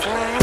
fly.